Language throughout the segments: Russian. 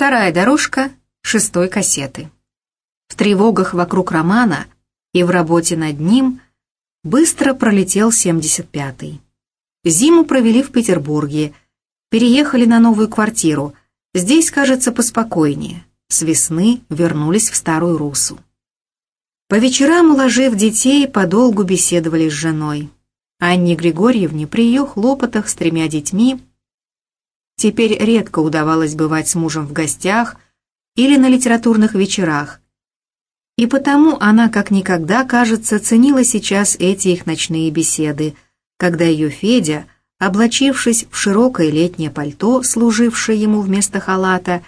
Вторая дорожка шестой кассеты. В тревогах вокруг романа и в работе над ним быстро пролетел 75-й. Зиму провели в Петербурге, переехали на новую квартиру. Здесь, кажется, поспокойнее. С весны вернулись в Старую Русу. По вечерам, уложив детей, подолгу беседовали с женой. Анне Григорьевне при ее хлопотах с тремя детьми теперь редко удавалось бывать с мужем в гостях или на литературных вечерах, и потому она как никогда, кажется, ценила сейчас эти их ночные беседы, когда ее Федя, облачившись в широкое летнее пальто, служившее ему вместо халата,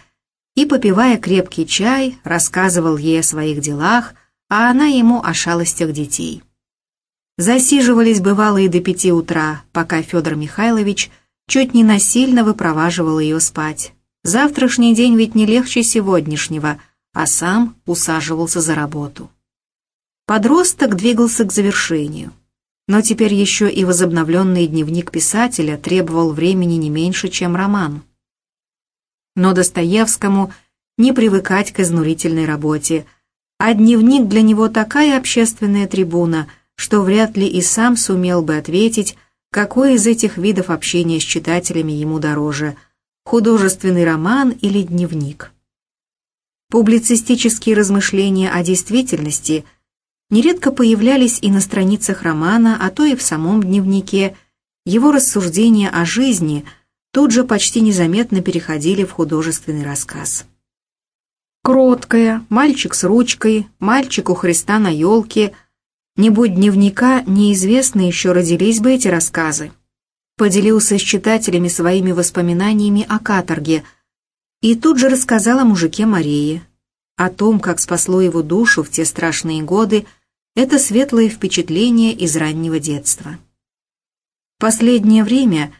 и, попивая крепкий чай, рассказывал ей о своих делах, а она ему о шалостях детей. Засиживались бывало и до пяти утра, пока Федор Михайлович чуть не насильно выпроваживал ее спать. Завтрашний день ведь не легче сегодняшнего, а сам усаживался за работу. Подросток двигался к завершению. Но теперь еще и возобновленный дневник писателя требовал времени не меньше, чем роман. Но Достоевскому не привыкать к изнурительной работе, а дневник для него такая общественная трибуна, что вряд ли и сам сумел бы ответить, какой из этих видов общения с читателями ему дороже – художественный роман или дневник. Публицистические размышления о действительности нередко появлялись и на страницах романа, а то и в самом дневнике. Его рассуждения о жизни тут же почти незаметно переходили в художественный рассказ. Кроткая, мальчик с ручкой, мальчик у Христа на елке. Не будь дневника, неизвестно еще родились бы эти рассказы. Поделился с читателями своими воспоминаниями о каторге – и тут же рассказал о мужике Марии, о том, как спасло его душу в те страшные годы это светлое впечатление из раннего детства. Последнее время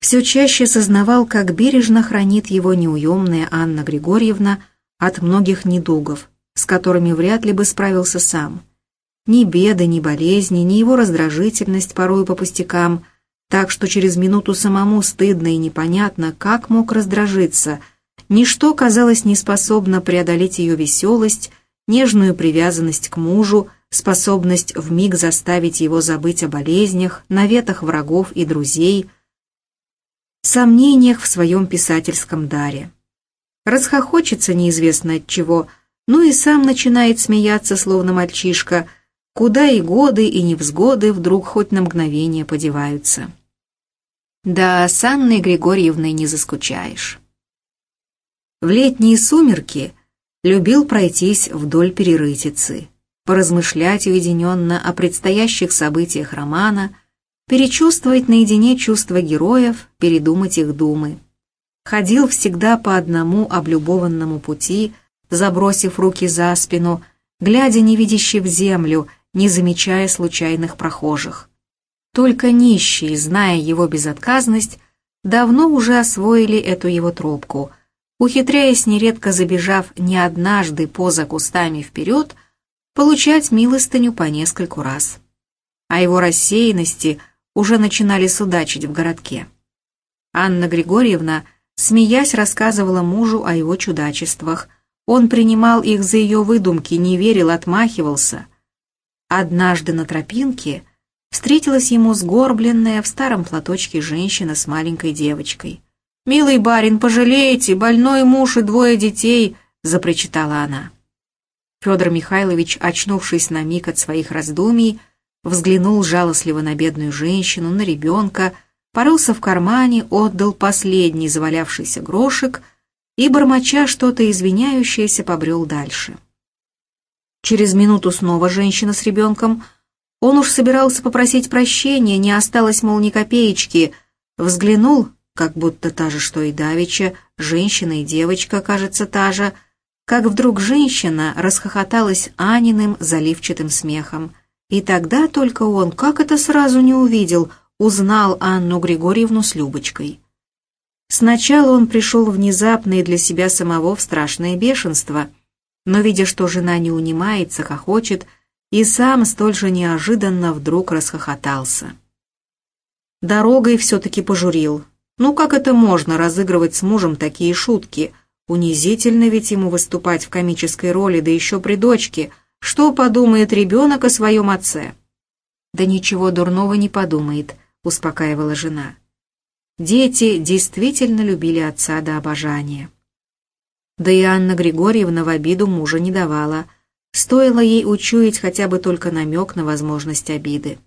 все чаще сознавал, как бережно хранит его неуемная Анна Григорьевна от многих недугов, с которыми вряд ли бы справился сам. Ни беды, ни болезни, ни его раздражительность порою по пустякам, так что через минуту самому стыдно и непонятно, как мог раздражиться – Ничто, казалось, не способно преодолеть ее веселость, нежную привязанность к мужу, способность вмиг заставить его забыть о болезнях, наветах врагов и друзей, сомнениях в своем писательском даре. Расхохочется неизвестно от чего, ну и сам начинает смеяться, словно мальчишка, куда и годы, и невзгоды вдруг хоть на мгновение подеваются. Да, с Анной Григорьевной не заскучаешь. В летние сумерки любил пройтись вдоль перерытицы, поразмышлять уединенно о предстоящих событиях романа, перечувствовать наедине чувства героев, передумать их думы. Ходил всегда по одному облюбованному пути, забросив руки за спину, глядя невидяще в землю, не замечая случайных прохожих. Только нищие, зная его безотказность, давно уже освоили эту его тропку — ухитряясь, нередко забежав не однажды поза кустами вперед, получать милостыню по нескольку раз. О его рассеянности уже начинали судачить в городке. Анна Григорьевна, смеясь, рассказывала мужу о его чудачествах. Он принимал их за ее выдумки, не верил, отмахивался. Однажды на тропинке встретилась ему сгорбленная в старом платочке женщина с маленькой девочкой. «Милый барин, пожалейте, больной муж и двое детей», — запричитала она. Федор Михайлович, очнувшись на миг от своих раздумий, взглянул жалостливо на бедную женщину, на ребенка, порылся в кармане, отдал последний завалявшийся грошек и, бормоча что-то извиняющееся, побрел дальше. Через минуту снова женщина с ребенком. Он уж собирался попросить прощения, не осталось, мол, ни копеечки. Взглянул, как будто та же, что и Давича, женщина и девочка, кажется, та же, как вдруг женщина расхохоталась Аниным заливчатым смехом. И тогда только он, как это сразу не увидел, узнал Анну Григорьевну с Любочкой. Сначала он пришел внезапно и для себя самого в страшное бешенство, но, видя, что жена не унимается, хохочет, и сам столь же неожиданно вдруг расхохотался. Дорогой все-таки пожурил, ну как это можно разыгрывать с мужем такие шутки? Унизительно ведь ему выступать в комической роли, да еще при дочке. Что подумает ребенок о своем отце? Да ничего дурного не подумает, успокаивала жена. Дети действительно любили отца до обожания. Да и Анна Григорьевна в обиду мужа не давала. Стоило ей учуять хотя бы только намек на возможность обиды.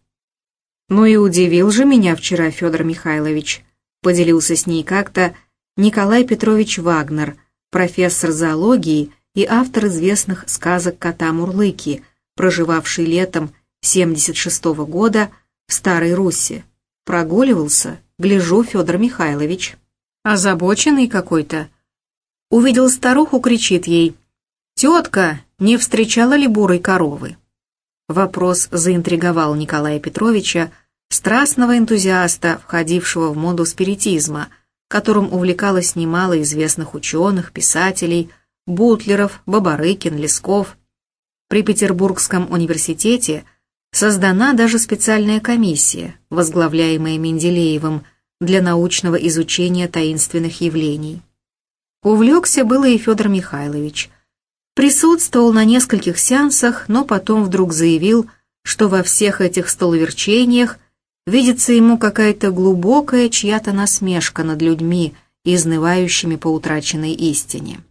«Ну и удивил же меня вчера Федор Михайлович», поделился с ней как-то Николай Петрович Вагнер, профессор зоологии и автор известных сказок кота Мурлыки, проживавший летом 76 -го года в Старой Руси. Прогуливался, гляжу, Федор Михайлович. Озабоченный какой-то. Увидел старуху, кричит ей, «Тетка, не встречала ли бурой коровы?» Вопрос заинтриговал Николая Петровича, страстного энтузиаста, входившего в моду спиритизма, которым увлекалось немало известных ученых, писателей, Бутлеров, Бабарыкин, Лесков. При Петербургском университете создана даже специальная комиссия, возглавляемая Менделеевым, для научного изучения таинственных явлений. Увлекся было и Федор Михайлович. Присутствовал на нескольких сеансах, но потом вдруг заявил, что во всех этих столоверчениях видится ему какая-то глубокая чья-то насмешка над людьми, изнывающими по утраченной истине.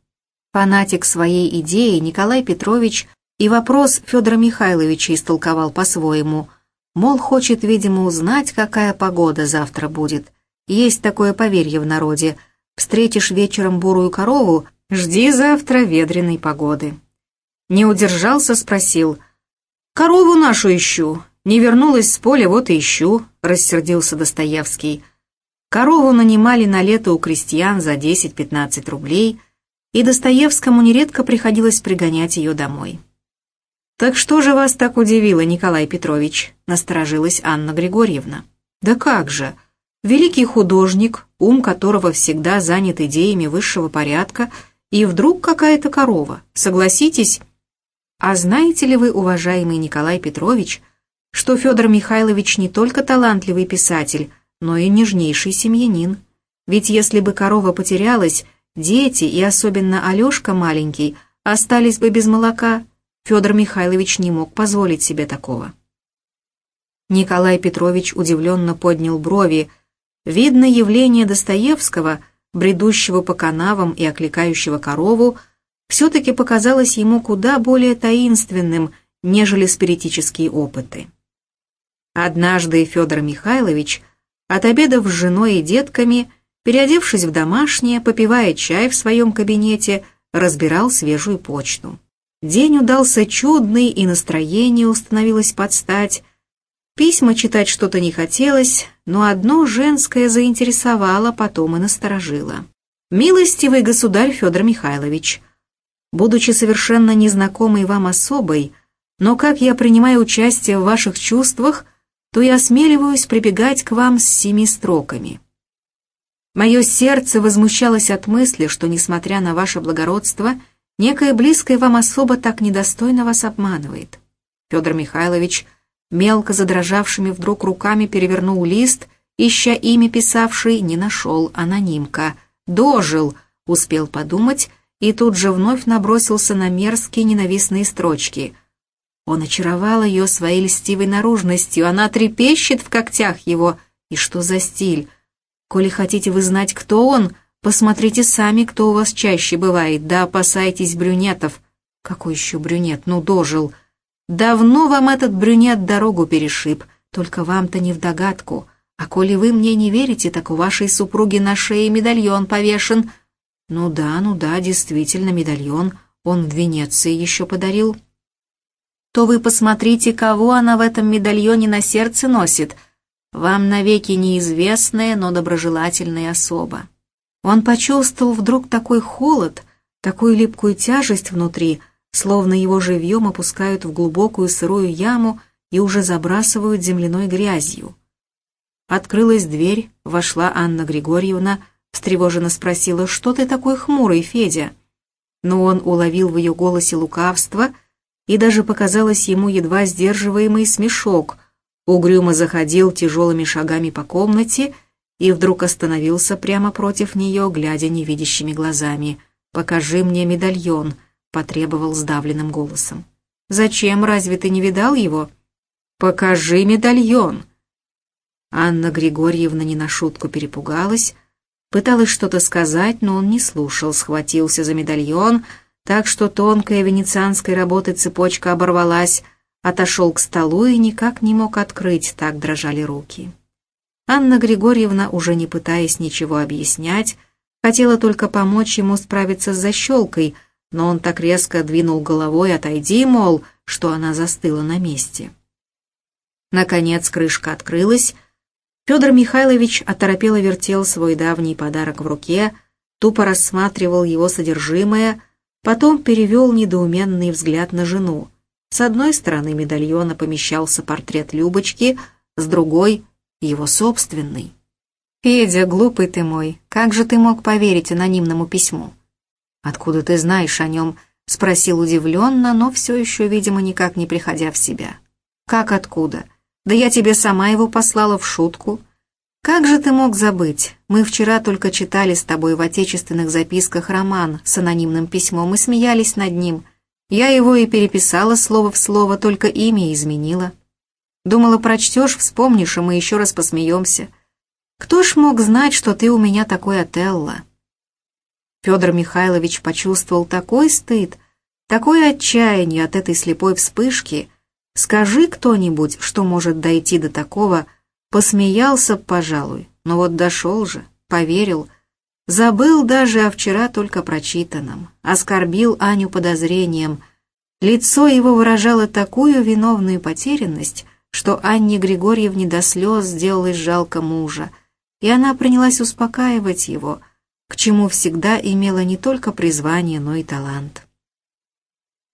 Фанатик своей идеи Николай Петрович и вопрос Федора Михайловича истолковал по-своему, мол, хочет, видимо, узнать, какая погода завтра будет. Есть такое поверье в народе. Встретишь вечером бурую корову, жди завтра ветреной погоды. Не удержался, спросил. «Корову нашу ищу. Не вернулась с поля, вот и ищу», — рассердился Достоевский. Корову нанимали на лето у крестьян за 10-15 рублей, и Достоевскому нередко приходилось пригонять ее домой. «Так что же вас так удивило, Николай Петрович?» — насторожилась Анна Григорьевна. «Да как же! Великий художник, ум которого всегда занят идеями высшего порядка, и вдруг какая-то корова, согласитесь? А знаете ли вы, уважаемый Николай Петрович, что Федор Михайлович не только талантливый писатель, но и нежнейший семьянин? Ведь если бы корова потерялась, дети, и особенно Алешка маленький, остались бы без молока — Федор Михайлович не мог позволить себе такого. Николай Петрович удивленно поднял брови. Видно, явление Достоевского, бредущего по канавам и окликающего корову, все-таки показалось ему куда более таинственным, нежели спиритические опыты. Однажды Федор Михайлович, отобедав с женой и детками, переодевшись в домашнее, попивая чай в своем кабинете, разбирал свежую почту. День удался чудный, и настроение установилось под стать. Письма читать что-то не хотелось, но одно женское заинтересовало, потом и насторожило. «Милостивый государь Федор Михайлович, будучи совершенно незнакомой вам особой, но как я принимаю участие в ваших чувствах, то я осмеливаюсь прибегать к вам с семи строками». Мое сердце возмущалось от мысли, что, несмотря на ваше благородство, — Некая близкая вам особа так недостойно вас обманывает. Федор Михайлович мелко задрожавшими вдруг руками перевернул лист, ища имя писавший, не нашел, анонимка. «Дожил», — успел подумать, и тут же вновь набросился на мерзкие ненавистные строчки. Он очаровал ее своей льстивой наружностью, она трепещет в когтях его. И что за стиль? Коли хотите вы знать, кто он, — Посмотрите сами, кто у вас чаще бывает, да опасайтесь брюнетов. Какой еще брюнет? Ну, дожил. Давно вам этот брюнет дорогу перешиб, только вам-то не в догадку. А коли вы мне не верите, так у вашей супруги на шее медальон повешен. Ну да, ну да, действительно, медальон. Он в Венеции еще подарил. То вы посмотрите, кого она в этом медальоне на сердце носит. Вам навеки неизвестная, но доброжелательная особа. Он почувствовал вдруг такой холод, такую липкую тяжесть внутри, словно его живьем опускают в глубокую сырую яму и уже забрасывают земляной грязью. Открылась дверь, вошла Анна Григорьевна, встревоженно спросила, «Что ты такой хмурый, Федя?» Но он уловил в ее голосе лукавство, и даже показалось ему едва сдерживаемый смешок, угрюмо заходил тяжелыми шагами по комнате и вдруг остановился прямо против нее, глядя невидящими глазами. «Покажи мне медальон», — потребовал сдавленным голосом. «Зачем? Разве ты не видал его?» «Покажи медальон!» Анна Григорьевна не на шутку перепугалась, пыталась что-то сказать, но он не слушал, схватился за медальон, так что тонкая венецианской работы цепочка оборвалась, отошел к столу и никак не мог открыть, так дрожали руки. Анна Григорьевна, уже не пытаясь ничего объяснять, хотела только помочь ему справиться с защелкой, но он так резко двинул головой «отойди, мол», что она застыла на месте. Наконец крышка открылась, Федор Михайлович оторопело вертел свой давний подарок в руке, тупо рассматривал его содержимое, потом перевел недоуменный взгляд на жену. С одной стороны медальона помещался портрет Любочки, с другой — его собственный. «Федя, глупый ты мой, как же ты мог поверить анонимному письму?» «Откуда ты знаешь о нем?» — спросил удивленно, но все еще, видимо, никак не приходя в себя. «Как откуда?» Да я тебе сама его послала в шутку. Как же ты мог забыть? Мы вчера только читали с тобой в отечественных записках роман с анонимным письмом и смеялись над ним. Я его и переписала слово в слово, только имя изменила. Думала, прочтешь, вспомнишь, и мы еще раз посмеемся. Кто ж мог знать, что ты у меня такой Отелло? Федор Михайлович почувствовал такой стыд, такое отчаяние от этой слепой вспышки, Скажи кто-нибудь, что может дойти до такого, посмеялся, пожалуй, но вот дошел же, поверил, забыл даже о вчера только прочитанном, оскорбил Аню подозрением. Лицо его выражало такую виновную потерянность, что Анне Григорьевне до слез сделалось жалко мужа, и она принялась успокаивать его, к чему всегда имела не только призвание, но и талант.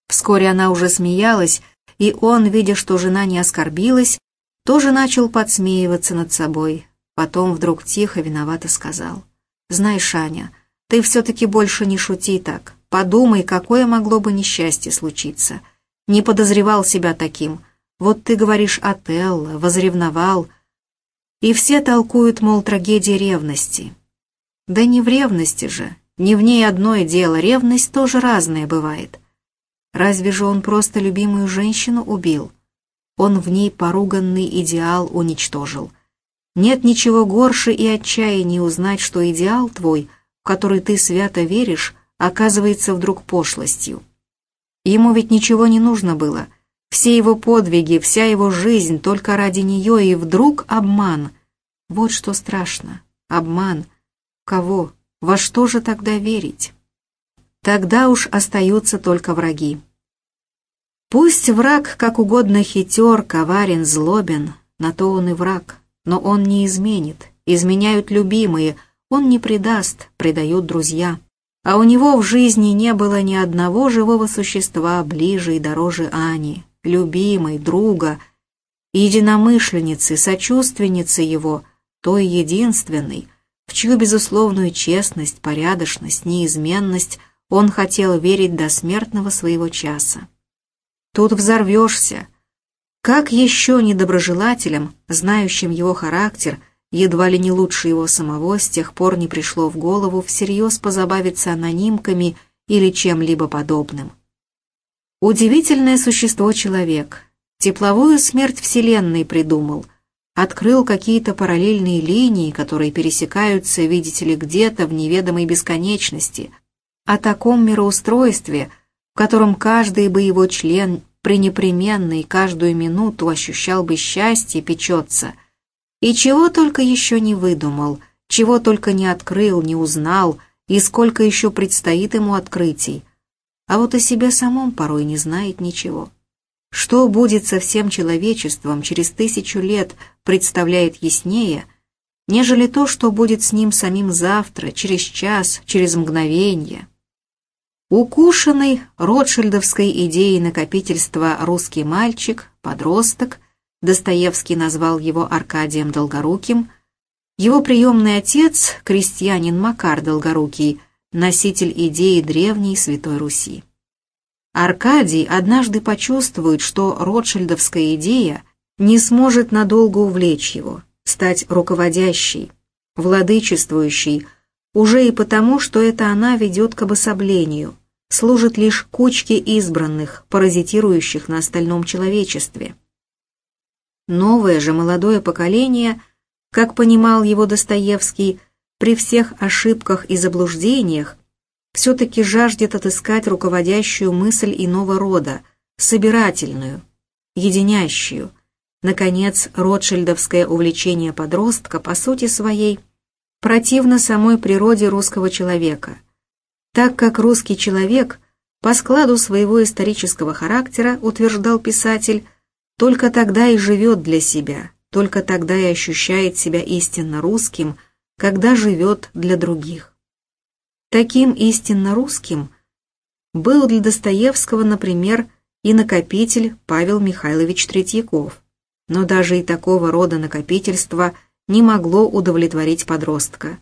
Вскоре она уже смеялась, и он, видя, что жена не оскорбилась, тоже начал подсмеиваться над собой. Потом вдруг тихо, виновато сказал. «Знаешь, Аня, ты все-таки больше не шути так. Подумай, какое могло бы несчастье случиться. Не подозревал себя таким. Вот ты говоришь Отелло, возревновал. И все толкуют, мол, трагедия ревности. Да не в ревности же, не в ней одно дело, ревность тоже разная бывает. Разве же он просто любимую женщину убил? Он в ней поруганный идеал уничтожил. Нет ничего горше и отчаяния узнать, что идеал твой, в который ты свято веришь, оказывается вдруг пошлостью. Ему ведь ничего не нужно было. Все его подвиги, вся его жизнь только ради нее, и вдруг обман. Вот что страшно. Обман. Кого? Во что же тогда верить? Тогда уж остаются только враги. Пусть враг как угодно хитер, коварен, злобен, на то он и враг, но он не изменит, изменяют любимые, он не предаст, предают друзья. А у него в жизни не было ни одного живого существа ближе и дороже Ани, любимой, друга, единомышленницы, сочувственницы его, той единственной, в чью безусловную честность, порядочность, неизменность – он хотел верить до смертного своего часа. Тут взорвешься. Как еще недоброжелателям, знающим его характер, едва ли не лучше его самого, с тех пор не пришло в голову всерьез позабавиться анонимками или чем-либо подобным. Удивительное существо человек. Тепловую смерть Вселенной придумал. Открыл какие-то параллельные линии, которые пересекаются, видите ли, где-то в неведомой бесконечности – о таком мироустройстве, в котором каждый бы его член пренепременно и каждую минуту ощущал бы счастье, печется, и чего только еще не выдумал, чего только не открыл, не узнал, и сколько еще предстоит ему открытий, а вот о себе самом порой не знает ничего. Что будет со всем человечеством через тысячу лет, представляет яснее, нежели то, что будет с ним самим завтра, через час, через мгновение. Укушенный ротшильдовской идеей накопительства русский мальчик, подросток, Достоевский назвал его Аркадием Долгоруким, его приемный отец, крестьянин Макар Долгорукий, носитель идеи древней Святой Руси. Аркадий однажды почувствует, что ротшильдовская идея не сможет надолго увлечь его, стать руководящей, владычествующей, уже и потому, что это она ведет к обособлению, служит лишь кучке избранных, паразитирующих на остальном человечестве. Новое же молодое поколение, как понимал его Достоевский, при всех ошибках и заблуждениях, все-таки жаждет отыскать руководящую мысль иного рода, собирательную, единящую. Наконец, ротшильдовское увлечение подростка по сути своей противно самой природе русского человека, так как русский человек по складу своего исторического характера, утверждал писатель, только тогда и живет для себя, только тогда и ощущает себя истинно русским, когда живет для других. Таким истинно русским был для Достоевского, например, и накопитель Павел Михайлович Третьяков. Но даже и такого рода накопительство не могло удовлетворить подростка,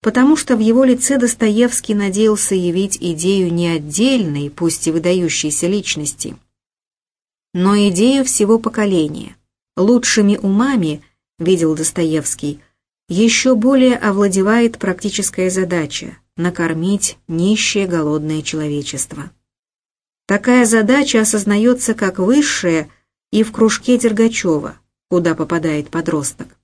потому что в его лице Достоевский надеялся явить идею не отдельной, пусть и выдающейся личности, но идею всего поколения. Лучшими умами, видел Достоевский, еще более овладевает практическая задача – накормить нищее голодное человечество. Такая задача осознается как высшая и в кружке Дергачева, куда попадает подросток.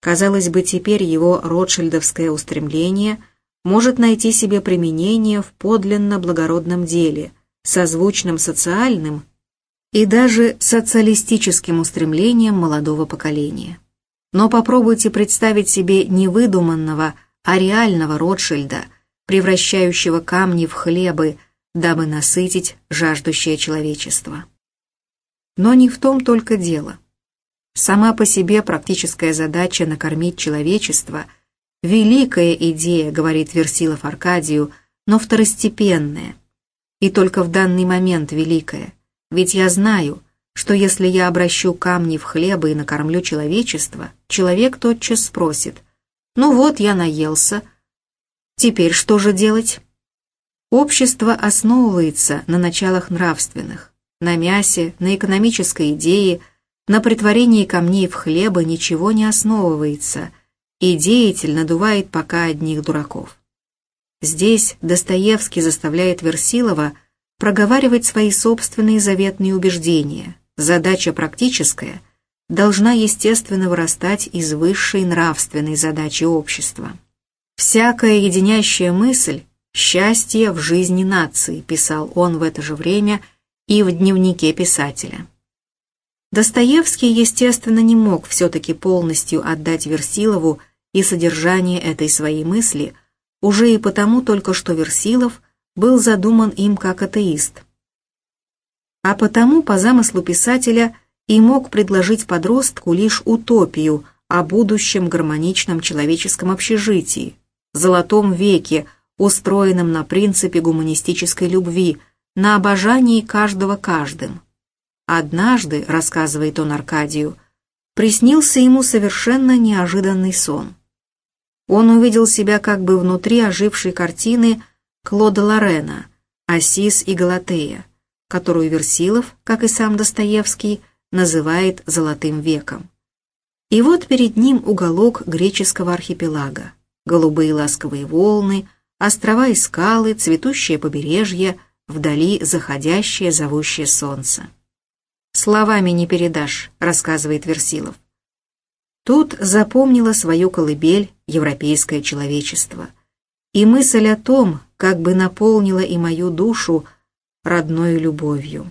Казалось бы, теперь его ротшильдовское устремление может найти себе применение в подлинно благородном деле, созвучном социальным и даже социалистическим устремлениям молодого поколения. Но попробуйте представить себе не выдуманного, а реального Ротшильда, превращающего камни в хлебы, дабы насытить жаждущее человечество. Но не в том только дело. Сама по себе практическая задача накормить человечество – великая идея, говорит Версилов Аркадию, но второстепенная. И только в данный момент великая. Ведь я знаю, что если я обращу камни в хлебы и накормлю человечество, человек тотчас спросит, «Ну вот, я наелся. Теперь что же делать?» Общество основывается на началах нравственных, на мясе, на экономической идее, на притворении камней в хлеба ничего не основывается, и деятель надувает пока одних дураков. Здесь Достоевский заставляет Версилова проговаривать свои собственные заветные убеждения. Задача практическая должна естественно вырастать из высшей нравственной задачи общества. Всякая единящая мысль «Счастье в жизни нации», писал он в это же время и в дневнике писателя. Достоевский, естественно, не мог все-таки полностью отдать Версилову и содержание этой своей мысли, уже и потому только что Версилов был задуман им как атеист. А потому, по замыслу писателя, и мог предложить подростку лишь утопию о будущем гармоничном человеческом общежитии, золотом веке – устроенным на принципе гуманистической любви, на обожании каждого каждым. Однажды, рассказывает он Аркадию, приснился ему совершенно неожиданный сон. Он увидел себя как бы внутри ожившей картины Клода Лорена «Асис и Галатея», которую Версилов, как и сам Достоевский, называет «золотым веком». И вот перед ним уголок греческого архипелага, голубые ласковые волны – острова и скалы, цветущее побережье, вдали заходящее зовущее солнце. «Словами не передашь», — рассказывает Версилов. Тут запомнила свою колыбель европейское человечество. И мысль о том, как бы наполнила и мою душу родной любовью.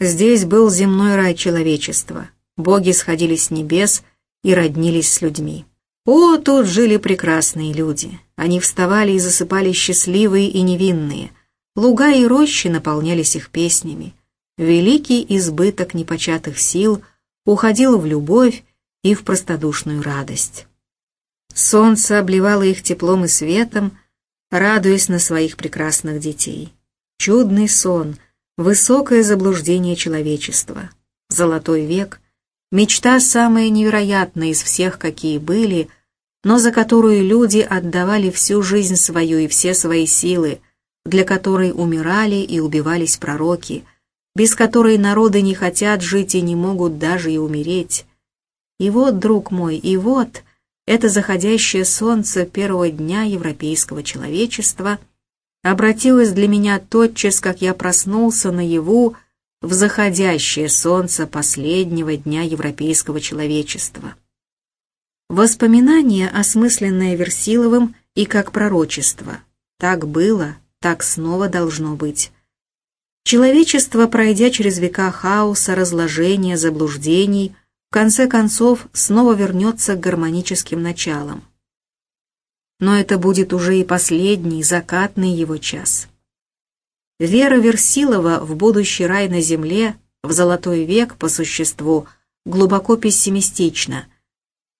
Здесь был земной рай человечества. Боги сходили с небес и роднились с людьми. О, тут жили прекрасные люди. Они вставали и засыпали счастливые и невинные. Луга и рощи наполнялись их песнями. Великий избыток непочатых сил уходил в любовь и в простодушную радость. Солнце обливало их теплом и светом, радуясь на своих прекрасных детей. Чудный сон, высокое заблуждение человечества, золотой век, мечта самая невероятная из всех, какие были — но за которую люди отдавали всю жизнь свою и все свои силы, для которой умирали и убивались пророки, без которой народы не хотят жить и не могут даже и умереть. И вот, друг мой, и вот это заходящее солнце первого дня европейского человечества, обратилось для меня тотчас, как я проснулся наяву в заходящее солнце последнего дня европейского человечества. Воспоминание, осмысленное Версиловым и как пророчество. Так было, так снова должно быть. Человечество, пройдя через века хаоса, разложения, заблуждений, в конце концов снова вернется к гармоническим началам. Но это будет уже и последний, закатный его час. Вера Версилова в будущий рай на земле, в золотой век по существу, глубоко пессимистична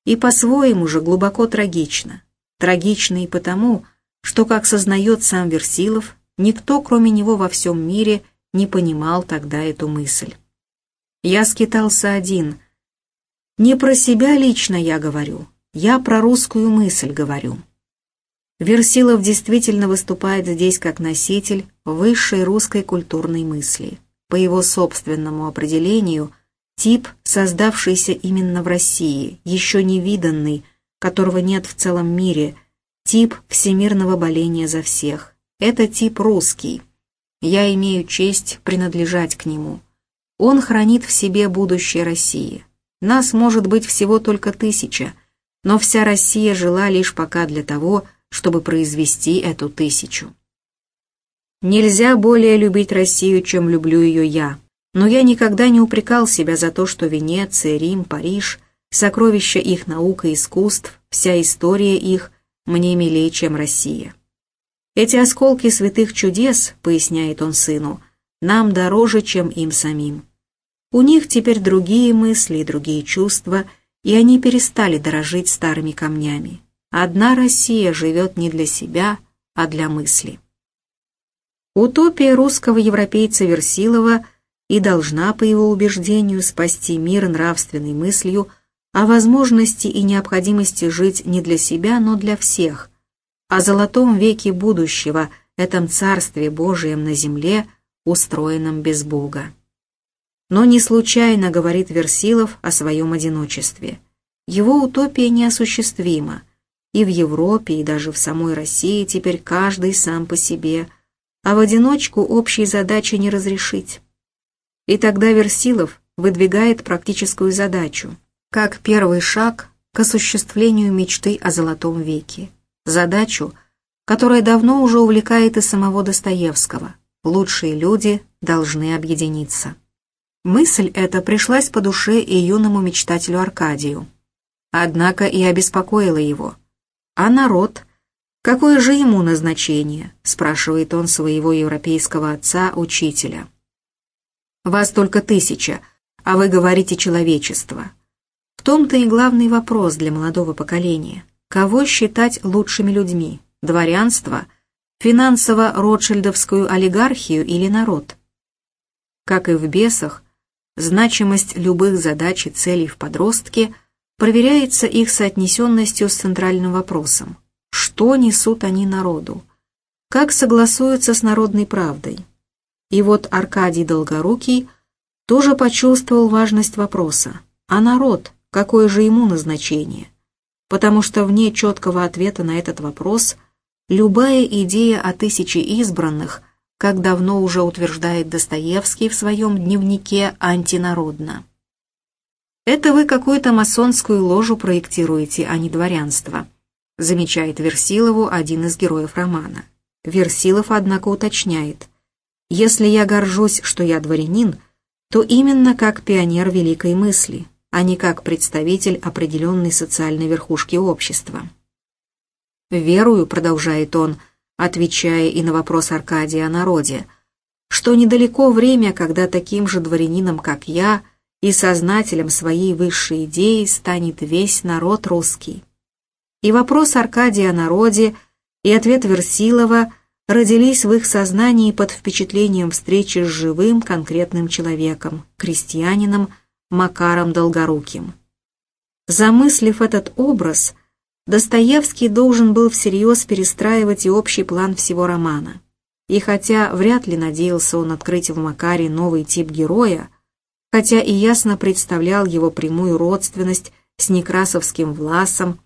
и по-своему же глубоко трагична. Трагична и потому, что, как сознает сам Версилов, никто, кроме него во всем мире, не понимал тогда эту мысль. Я скитался один — не про себя лично я говорю, я про русскую мысль говорю. Версилов действительно выступает здесь как носитель высшей русской культурной мысли. По его собственному определению, тип, создавшийся именно в России, еще не виданный, которого нет в целом мире, тип всемирного боления за всех. Это тип русский. Я имею честь принадлежать к нему. Он хранит в себе будущее России. Нас может быть всего только тысяча, но вся Россия жила лишь пока для того, чтобы произвести эту тысячу. Нельзя более любить Россию, чем люблю ее я, но я никогда не упрекал себя за то, что Венеция, Рим, Париж, сокровища их наук и искусств, вся история их мне милее, чем Россия. Эти осколки святых чудес, поясняет он сыну, нам дороже, чем им самим. У них теперь другие мысли и другие чувства, и они перестали дорожить старыми камнями. Одна Россия живет не для себя, а для мысли. Утопия русского европейца Версилова и должна, по его убеждению, спасти мир нравственной мыслью о возможности и необходимости жить не для себя, но для всех, о золотом веке будущего, этом царстве Божием на земле, устроенном без Бога. Но не случайно говорит Версилов о своем одиночестве. Его утопия неосуществима. И в Европе, и даже в самой России теперь каждый сам по себе, а в одиночку общей задачи не разрешить. И тогда Версилов выдвигает практическую задачу, как первый шаг к осуществлению мечты о Золотом веке. Задачу, которая давно уже увлекает и самого Достоевского. Лучшие люди должны объединиться. Мысль эта пришлась по душе и юному мечтателю Аркадию. Однако и обеспокоила его. «А народ? Какое же ему назначение?» – спрашивает он своего европейского отца-учителя. «Вас только тысяча, а вы говорите человечество». В том-то и главный вопрос для молодого поколения. Кого считать лучшими людьми? Дворянство? Финансово-ротшильдовскую олигархию или народ? Как и в «Бесах», Значимость любых задач и целей в подростке проверяется их соотнесенностью с центральным вопросом. Что несут они народу? Как согласуются с народной правдой? И вот Аркадий Долгорукий тоже почувствовал важность вопроса. А народ, какое же ему назначение? Потому что вне четкого ответа на этот вопрос любая идея о тысяче избранных – как давно уже утверждает Достоевский в своем дневнике «Антинародно». «Это вы какую-то масонскую ложу проектируете, а не дворянство», замечает Версилову один из героев романа. Версилов, однако, уточняет, «Если я горжусь, что я дворянин, то именно как пионер великой мысли, а не как представитель определенной социальной верхушки общества». «Верую», — продолжает он, — отвечая и на вопрос Аркадия о народе, что недалеко время, когда таким же дворянином, как я, и сознателем своей высшей идеи станет весь народ русский. И вопрос Аркадия о народе, и ответ Версилова родились в их сознании под впечатлением встречи с живым конкретным человеком, крестьянином Макаром Долгоруким. Замыслив этот образ, Достоевский должен был всерьез перестраивать и общий план всего романа. И хотя вряд ли надеялся он открыть в Макаре новый тип героя, хотя и ясно представлял его прямую родственность с некрасовским Власом,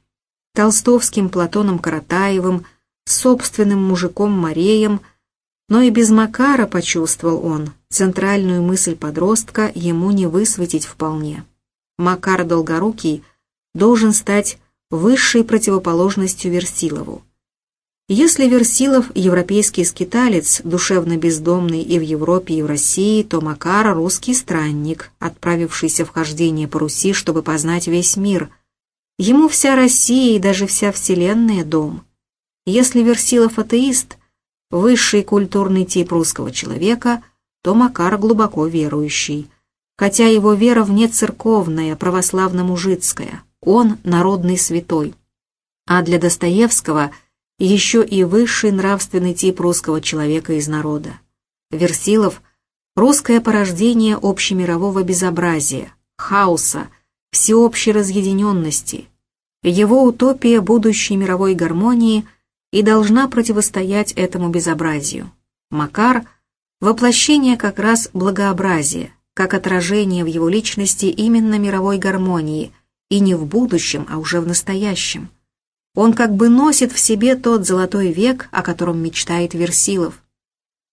толстовским Платоном Каратаевым, собственным мужиком Мареем, но и без Макара почувствовал он, центральную мысль подростка ему не высветить вполне. Макар Долгорукий должен стать высшей противоположностью Версилову. Если Версилов – европейский скиталец, душевно бездомный и в Европе, и в России, то Макар – русский странник, отправившийся в хождение по Руси, чтобы познать весь мир. Ему вся Россия и даже вся Вселенная – дом. Если Версилов – атеист, высший культурный тип русского человека, то Макар – глубоко верующий. Хотя его вера вне церковная, православно-мужицкая, он – народный святой. А для Достоевского – еще и высший нравственный тип русского человека из народа. Версилов – русское порождение общемирового безобразия, хаоса, всеобщей разъединенности. Его утопия будущей мировой гармонии и должна противостоять этому безобразию. Макар – воплощение как раз благообразия, как отражение в его личности именно мировой гармонии, и не в будущем, а уже в настоящем. Он как бы носит в себе тот золотой век, о котором мечтает Версилов.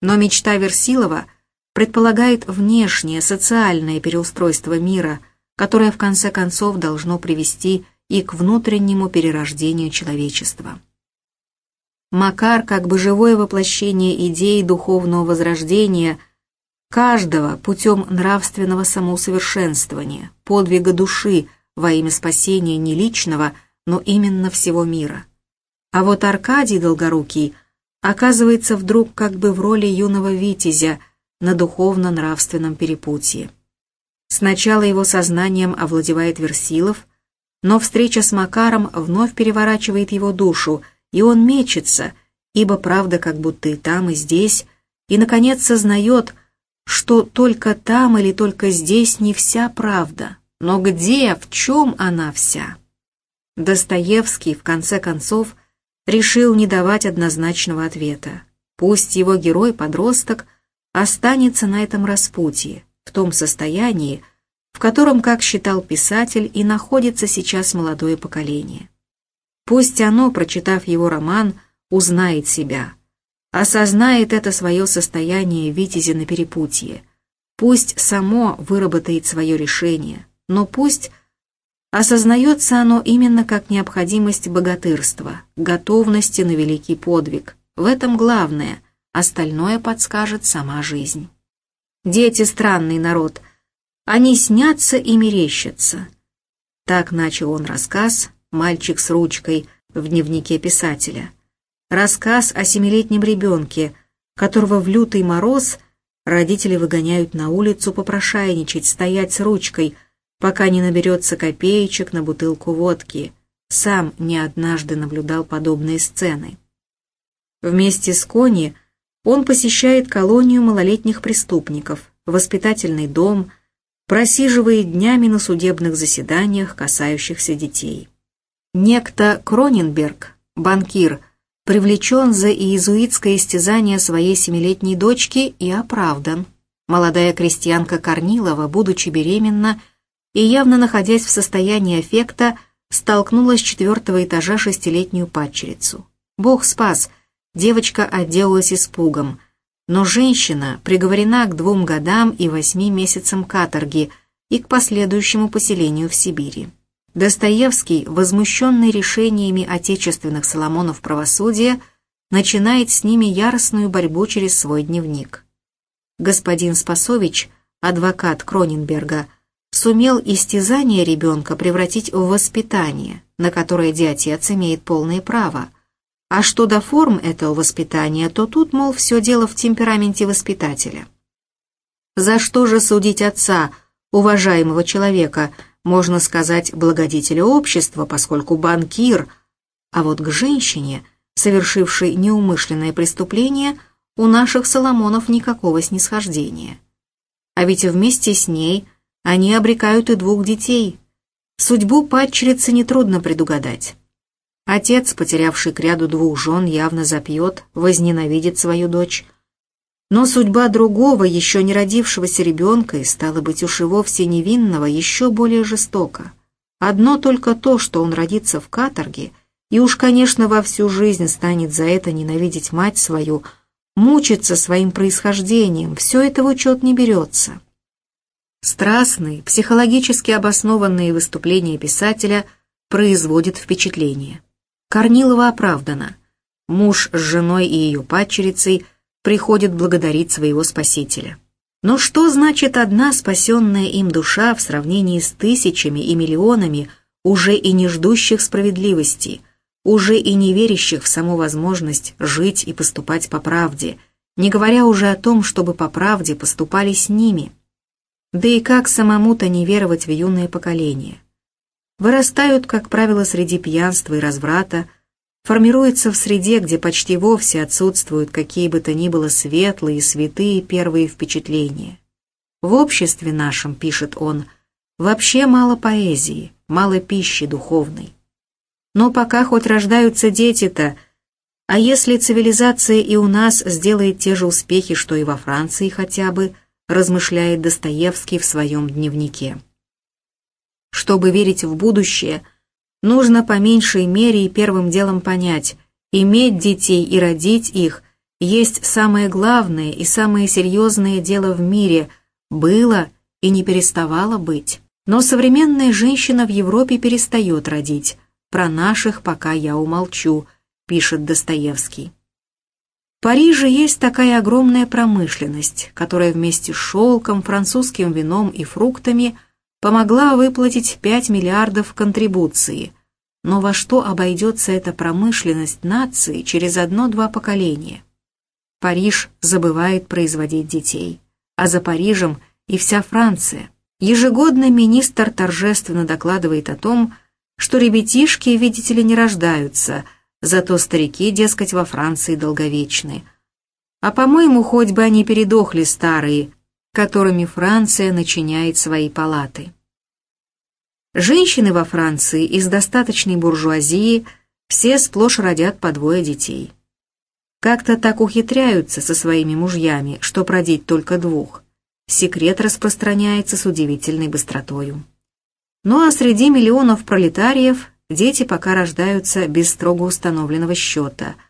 Но мечта Версилова предполагает внешнее, социальное переустройство мира, которое в конце концов должно привести и к внутреннему перерождению человечества. Макар, как бы живое воплощение идеи духовного возрождения каждого путем нравственного самоусовершенствования, подвига души во имя спасения не личного, но именно всего мира. А вот Аркадий Долгорукий оказывается вдруг как бы в роли юного витязя на духовно-нравственном перепутье. Сначала его сознанием овладевает Версилов, но встреча с Макаром вновь переворачивает его душу, и он мечется, ибо правда как будто и там, и здесь, и, наконец, сознает, что только там или только здесь не вся правда. Но где, в чем она вся? Достоевский, в конце концов, решил не давать однозначного ответа. Пусть его герой-подросток останется на этом распутье, в том состоянии, в котором, как считал писатель, и находится сейчас молодое поколение. Пусть оно, прочитав его роман, узнает себя, осознает это свое состояние витязя на перепутье, пусть само выработает свое решение, но пусть Осознается оно именно как необходимость богатырства, готовности на великий подвиг. В этом главное, остальное подскажет сама жизнь. Дети — странный народ, они снятся и мерещатся. Так начал он рассказ «Мальчик с ручкой» в дневнике писателя. Рассказ о семилетнем ребенке, которого в лютый мороз родители выгоняют на улицу попрошайничать, стоять с ручкой — пока не наберется копеечек на бутылку водки. Сам не однажды наблюдал подобные сцены. Вместе с Кони он посещает колонию малолетних преступников, воспитательный дом, просиживает днями на судебных заседаниях, касающихся детей. Некто Кроненберг, банкир, привлечен за иезуитское истязание своей семилетней дочки и оправдан. Молодая крестьянка Корнилова, будучи беременна, и, явно находясь в состоянии аффекта, столкнулась с четвертого этажа шестилетнюю падчерицу. Бог спас, девочка отделалась испугом, но женщина приговорена к двум годам и восьми месяцам каторги и к последующему поселению в Сибири. Достоевский, возмущенный решениями отечественных Соломонов правосудия, начинает с ними яростную борьбу через свой дневник. Господин Спасович, адвокат Кроненберга, сумел истязание ребенка превратить в воспитание, на которое дядь-отец имеет полное право. А что до форм этого воспитания, то тут, мол, все дело в темпераменте воспитателя. За что же судить отца, уважаемого человека, можно сказать, благодетеля общества, поскольку банкир, а вот к женщине, совершившей неумышленное преступление, у наших Соломонов никакого снисхождения. А ведь вместе с ней – они обрекают и двух детей. Судьбу падчерицы нетрудно предугадать. Отец, потерявший к ряду двух жен, явно запьет, возненавидит свою дочь. Но судьба другого, еще не родившегося ребенка, и стало быть уж и вовсе невинного, еще более жестока. Одно только то, что он родится в каторге, и уж, конечно, во всю жизнь станет за это ненавидеть мать свою, мучиться своим происхождением, все это в учет не берется. Страстные, психологически обоснованные выступления писателя производят впечатление. Корнилова оправдана. Муж с женой и ее падчерицей приходит благодарить своего спасителя. Но что значит одна спасенная им душа в сравнении с тысячами и миллионами уже и не ждущих справедливости, уже и не верящих в саму возможность жить и поступать по правде, не говоря уже о том, чтобы по правде поступали с ними? Да и как самому-то не веровать в юное поколение? Вырастают, как правило, среди пьянства и разврата, формируется в среде, где почти вовсе отсутствуют какие бы то ни было светлые и святые первые впечатления. В обществе нашем, пишет он, вообще мало поэзии, мало пищи духовной. Но пока хоть рождаются дети-то, а если цивилизация и у нас сделает те же успехи, что и во Франции хотя бы, размышляет Достоевский в своем дневнике. Чтобы верить в будущее – Нужно по меньшей мере и первым делом понять, иметь детей и родить их есть самое главное и самое серьезное дело в мире, было и не переставало быть. Но современная женщина в Европе перестает родить. Про наших пока я умолчу, пишет Достоевский. Париже есть такая огромная промышленность, которая вместе с шелком, французским вином и фруктами – помогла выплатить 5 миллиардов контрибуции. Но во что обойдется эта промышленность нации через одно-два поколения? Париж забывает производить детей, а за Парижем и вся Франция. Ежегодно министр торжественно докладывает о том, что ребятишки, видите ли, не рождаются, зато старики, дескать, во Франции долговечны. А, по-моему, хоть бы они передохли старые, которыми Франция начиняет свои палаты. Женщины во Франции из достаточной буржуазии все сплошь родят по двое детей. Как-то так ухитряются со своими мужьями, что продить только двух. Секрет распространяется с удивительной быстротою. Ну а среди миллионов пролетариев дети пока рождаются без строго установленного счета –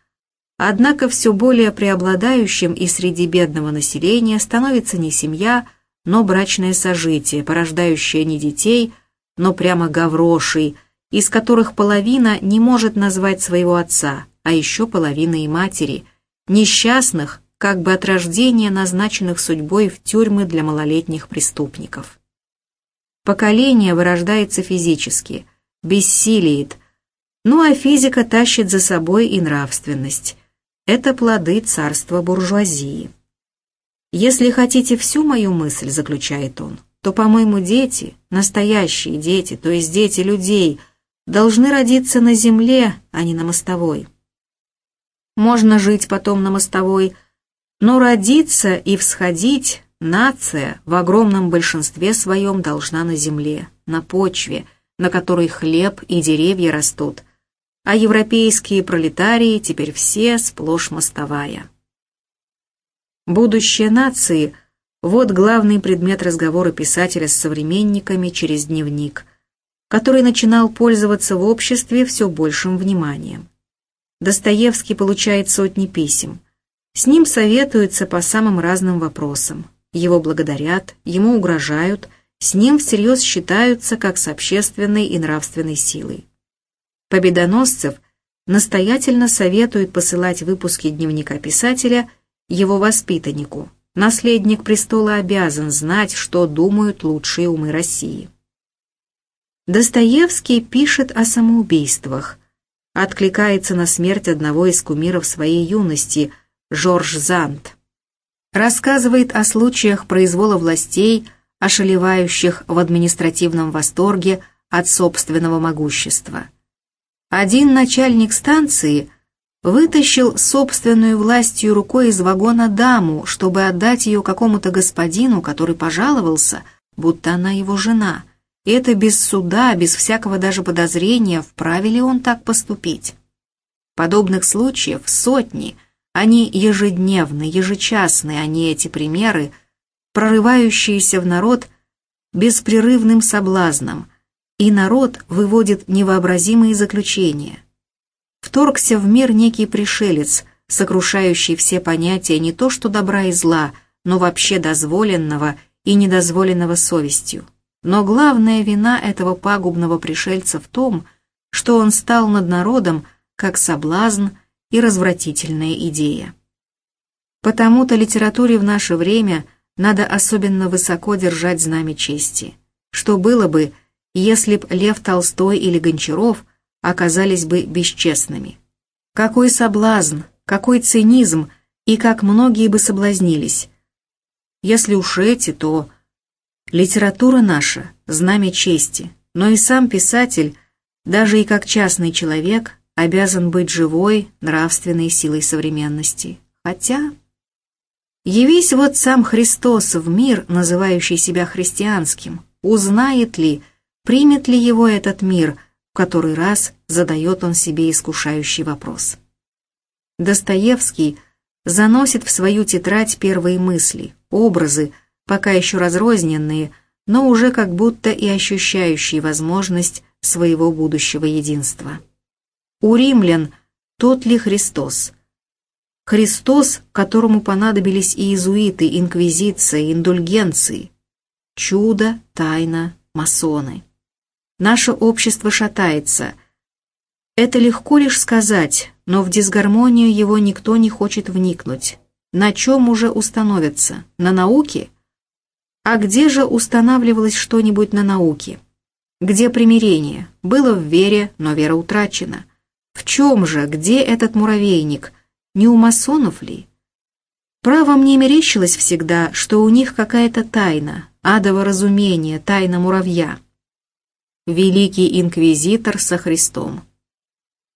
Однако все более преобладающим и среди бедного населения становится не семья, но брачное сожитие, порождающее не детей, но прямо гаврошей, из которых половина не может назвать своего отца, а еще половина и матери, несчастных, как бы от рождения назначенных судьбой в тюрьмы для малолетних преступников. Поколение вырождается физически, бессилиет, ну а физика тащит за собой и нравственность это плоды царства буржуазии. Если хотите всю мою мысль, заключает он, то, по-моему, дети, настоящие дети, то есть дети людей, должны родиться на земле, а не на мостовой. Можно жить потом на мостовой, но родиться и всходить нация в огромном большинстве своем должна на земле, на почве, на которой хлеб и деревья растут – а европейские пролетарии теперь все сплошь мостовая. Будущее нации – вот главный предмет разговора писателя с современниками через дневник, который начинал пользоваться в обществе все большим вниманием. Достоевский получает сотни писем. С ним советуются по самым разным вопросам. Его благодарят, ему угрожают, с ним всерьез считаются как с общественной и нравственной силой. Победоносцев настоятельно советует посылать выпуски дневника писателя его воспитаннику. Наследник престола обязан знать, что думают лучшие умы России. Достоевский пишет о самоубийствах, откликается на смерть одного из кумиров своей юности, Жорж Зант. Рассказывает о случаях произвола властей, ошалевающих в административном восторге от собственного могущества. Один начальник станции вытащил собственную властью рукой из вагона даму, чтобы отдать ее какому-то господину, который пожаловался, будто она его жена. И это без суда, без всякого даже подозрения, вправе ли он так поступить. Подобных случаев сотни, они ежедневны, ежечасны, они эти примеры, прорывающиеся в народ беспрерывным соблазном, и народ выводит невообразимые заключения. вторгся в мир некий пришелец, сокрушающий все понятия не то что добра и зла, но вообще дозволенного и недозволенного совестью. Но главная вина этого пагубного пришельца в том, что он стал над народом как соблазн и развратительная идея. Потому-то литературе в наше время надо особенно высоко держать знамя чести. Что было бы, если б Лев Толстой или Гончаров оказались бы бесчестными? Какой соблазн, какой цинизм, и как многие бы соблазнились. Если уж эти, то литература наша — знамя чести, но и сам писатель, даже и как частный человек, обязан быть живой, нравственной силой современности. Хотя... Явись вот сам Христос в мир, называющий себя христианским, узнает ли, примет ли его этот мир, в который раз задает он себе искушающий вопрос. Достоевский заносит в свою тетрадь первые мысли, образы, пока еще разрозненные, но уже как будто и ощущающие возможность своего будущего единства. У римлян тот ли Христос? Христос, которому понадобились иезуиты, инквизиция, индульгенции. Чудо, тайна, масоны. Наше общество шатается. Это легко лишь сказать, но в дисгармонию его никто не хочет вникнуть. На чем уже установятся? На науке? А где же устанавливалось что-нибудь на науке? Где примирение? Было в вере, но вера утрачена. В чем же, где этот муравейник? Не у масонов ли? Право мне мерещилось всегда, что у них какая-то тайна, адово разумение, тайна муравья. Великий инквизитор со Христом.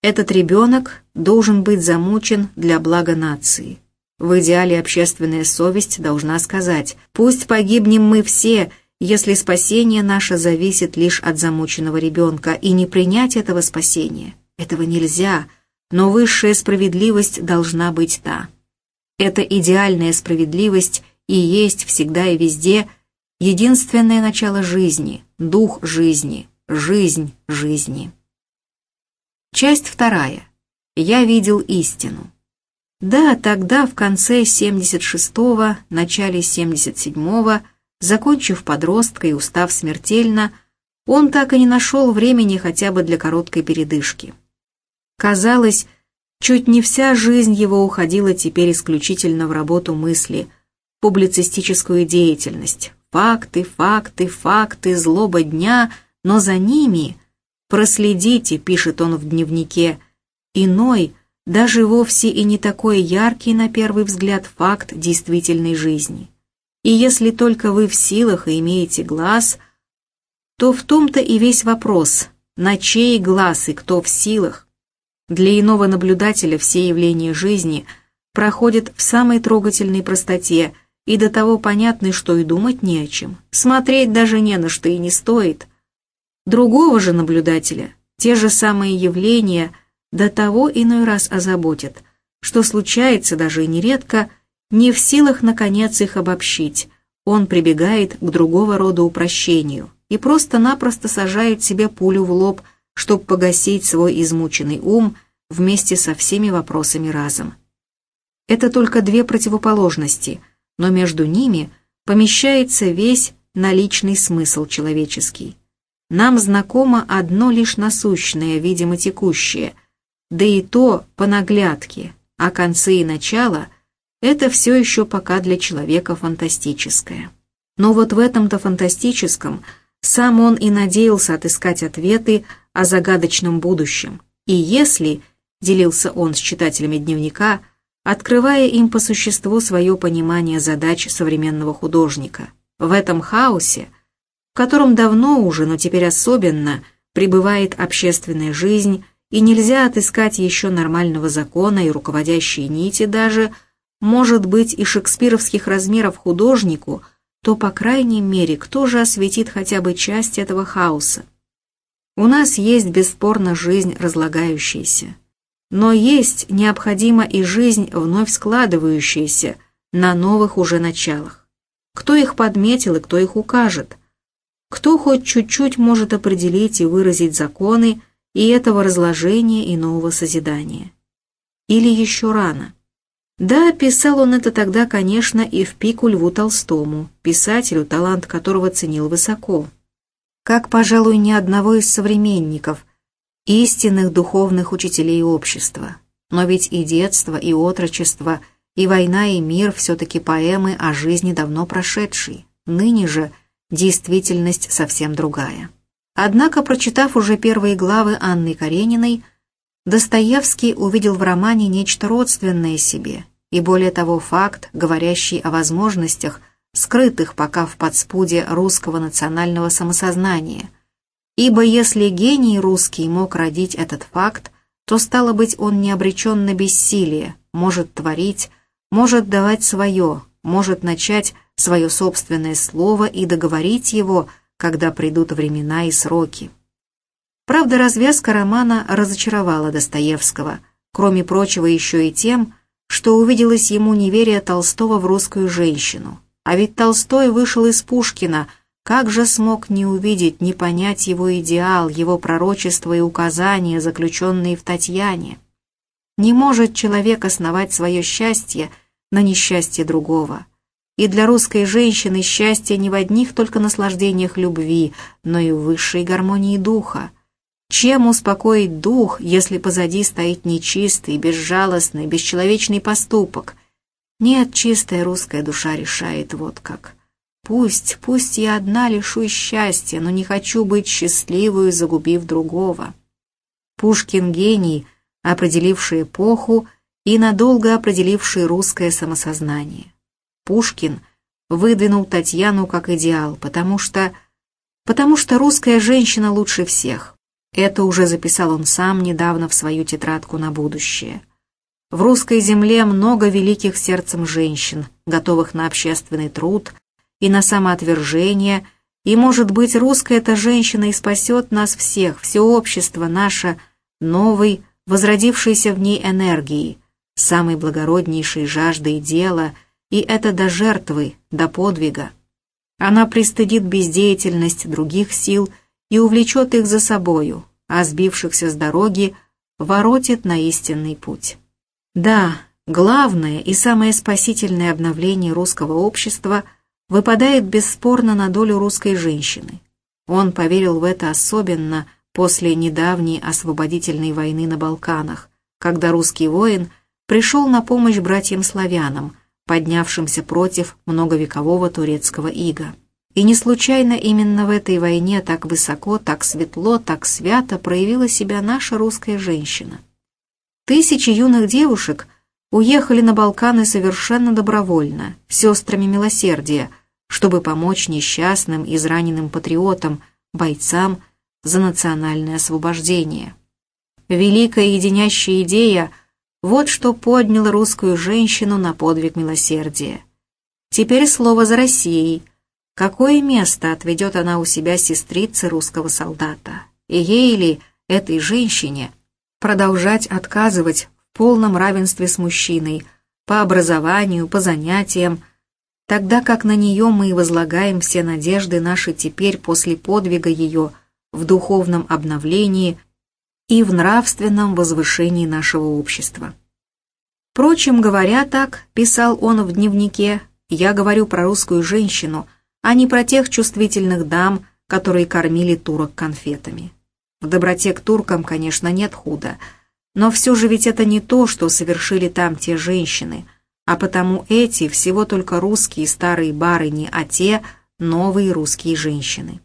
Этот ребенок должен быть замучен для блага нации. В идеале общественная совесть должна сказать, пусть погибнем мы все, если спасение наше зависит лишь от замученного ребенка, и не принять этого спасения. Этого нельзя, но высшая справедливость должна быть та. Эта идеальная справедливость и есть всегда и везде единственное начало жизни, дух жизни, жизнь жизни. Часть вторая. Я видел истину. Да, тогда, в конце 76-го, начале 77-го, закончив подростка и устав смертельно, он так и не нашел времени хотя бы для короткой передышки. Казалось, чуть не вся жизнь его уходила теперь исключительно в работу мысли, публицистическую деятельность. Факты, факты, факты, злоба дня, но за ними, проследите, пишет он в дневнике, иной, даже вовсе и не такой яркий на первый взгляд факт действительной жизни. И если только вы в силах и имеете глаз, то в том-то и весь вопрос, на чей глаз и кто в силах, для иного наблюдателя все явления жизни проходят в самой трогательной простоте и до того понятны, что и думать не о чем. Смотреть даже не на что и не стоит. Другого же наблюдателя те же самые явления до того иной раз озаботят, что случается даже и нередко, не в силах наконец их обобщить. Он прибегает к другого рода упрощению и просто-напросто сажает себе пулю в лоб – чтобы погасить свой измученный ум вместе со всеми вопросами разом. Это только две противоположности, но между ними помещается весь наличный смысл человеческий. Нам знакомо одно лишь насущное, видимо, текущее, да и то по наглядке, а концы и начало — это все еще пока для человека фантастическое. Но вот в этом-то фантастическом сам он и надеялся отыскать ответы о загадочном будущем, и если, делился он с читателями дневника, открывая им по существу свое понимание задач современного художника, в этом хаосе, в котором давно уже, но теперь особенно, пребывает общественная жизнь, и нельзя отыскать еще нормального закона и руководящие нити даже, может быть, и шекспировских размеров художнику, то, по крайней мере, кто же осветит хотя бы часть этого хаоса? У нас есть бесспорно жизнь разлагающаяся. Но есть необходимо и жизнь вновь складывающаяся на новых уже началах. Кто их подметил и кто их укажет? Кто хоть чуть-чуть может определить и выразить законы, и этого разложения и нового созидания. Или еще рано. Да, писал он это тогда, конечно, и в пику Льву Толстому, писателю, талант которого ценил высоко. Как, пожалуй, ни одного из современников, истинных духовных учителей общества. Но ведь и детство, и отрочество, и война, и мир все-таки поэмы о жизни давно прошедшей. Ныне же действительность совсем другая. Однако, прочитав уже первые главы Анны Карениной, Достоевский увидел в романе нечто родственное себе, и более того факт, говорящий о возможностях, скрытых пока в подспуде русского национального самосознания. Ибо если гений русский мог родить этот факт, то, стало быть, он не обречен на бессилие, может творить, может давать свое, может начать свое собственное слово и договорить его, когда придут времена и сроки. Правда, развязка романа разочаровала Достоевского, кроме прочего еще и тем, что увиделось ему неверие Толстого в русскую женщину. А ведь Толстой вышел из Пушкина, как же смог не увидеть, не понять его идеал, его пророчество и указания, заключенные в Татьяне? Не может человек основать свое счастье на несчастье другого. И для русской женщины счастье не в одних только наслаждениях любви, но и в высшей гармонии духа. Чем успокоить дух, если позади стоит нечистый, безжалостный, бесчеловечный поступок? Нет, чистая русская душа решает вот как. Пусть, пусть я одна лишусь счастья, но не хочу быть счастливой, загубив другого. Пушкин гений, определивший эпоху и надолго определивший русское самосознание. Пушкин выдвинул Татьяну как идеал, потому что... потому что русская женщина лучше всех. Это уже записал он сам недавно в свою тетрадку на будущее. В русской земле много великих сердцем женщин, готовых на общественный труд и на самоотвержение, и, может быть, русская эта женщина и спасет нас всех, все общество наше, новой, возродившейся в ней энергией, самой благороднейшей жаждой дела, и это до жертвы, до подвига. Она пристыдит бездеятельность других сил – и увлечет их за собою, а сбившихся с дороги воротит на истинный путь. Да, главное и самое спасительное обновление русского общества выпадает бесспорно на долю русской женщины. Он поверил в это особенно после недавней освободительной войны на Балканах, когда русский воин пришел на помощь братьям-славянам, поднявшимся против многовекового турецкого ига. И не случайно именно в этой войне так высоко, так светло, так свято проявила себя наша русская женщина. Тысячи юных девушек уехали на Балканы совершенно добровольно, сестрами милосердия, чтобы помочь несчастным, израненным патриотам, бойцам за национальное освобождение. Великая единящая идея – вот что подняло русскую женщину на подвиг милосердия. Теперь слово за Россией – Какое место отведет она у себя сестрице русского солдата? И ей ли, этой женщине, продолжать отказывать в полном равенстве с мужчиной, по образованию, по занятиям, тогда как на нее мы возлагаем все надежды наши теперь после подвига ее в духовном обновлении и в нравственном возвышении нашего общества. Впрочем, говоря так, писал он в дневнике, я говорю про русскую женщину – а не про тех чувствительных дам, которые кормили турок конфетами. Доброте к туркам, конечно, нет худа, но все же ведь это не то, что совершили там те женщины, а потому эти всего только русские старые барыни, а те новые русские женщины.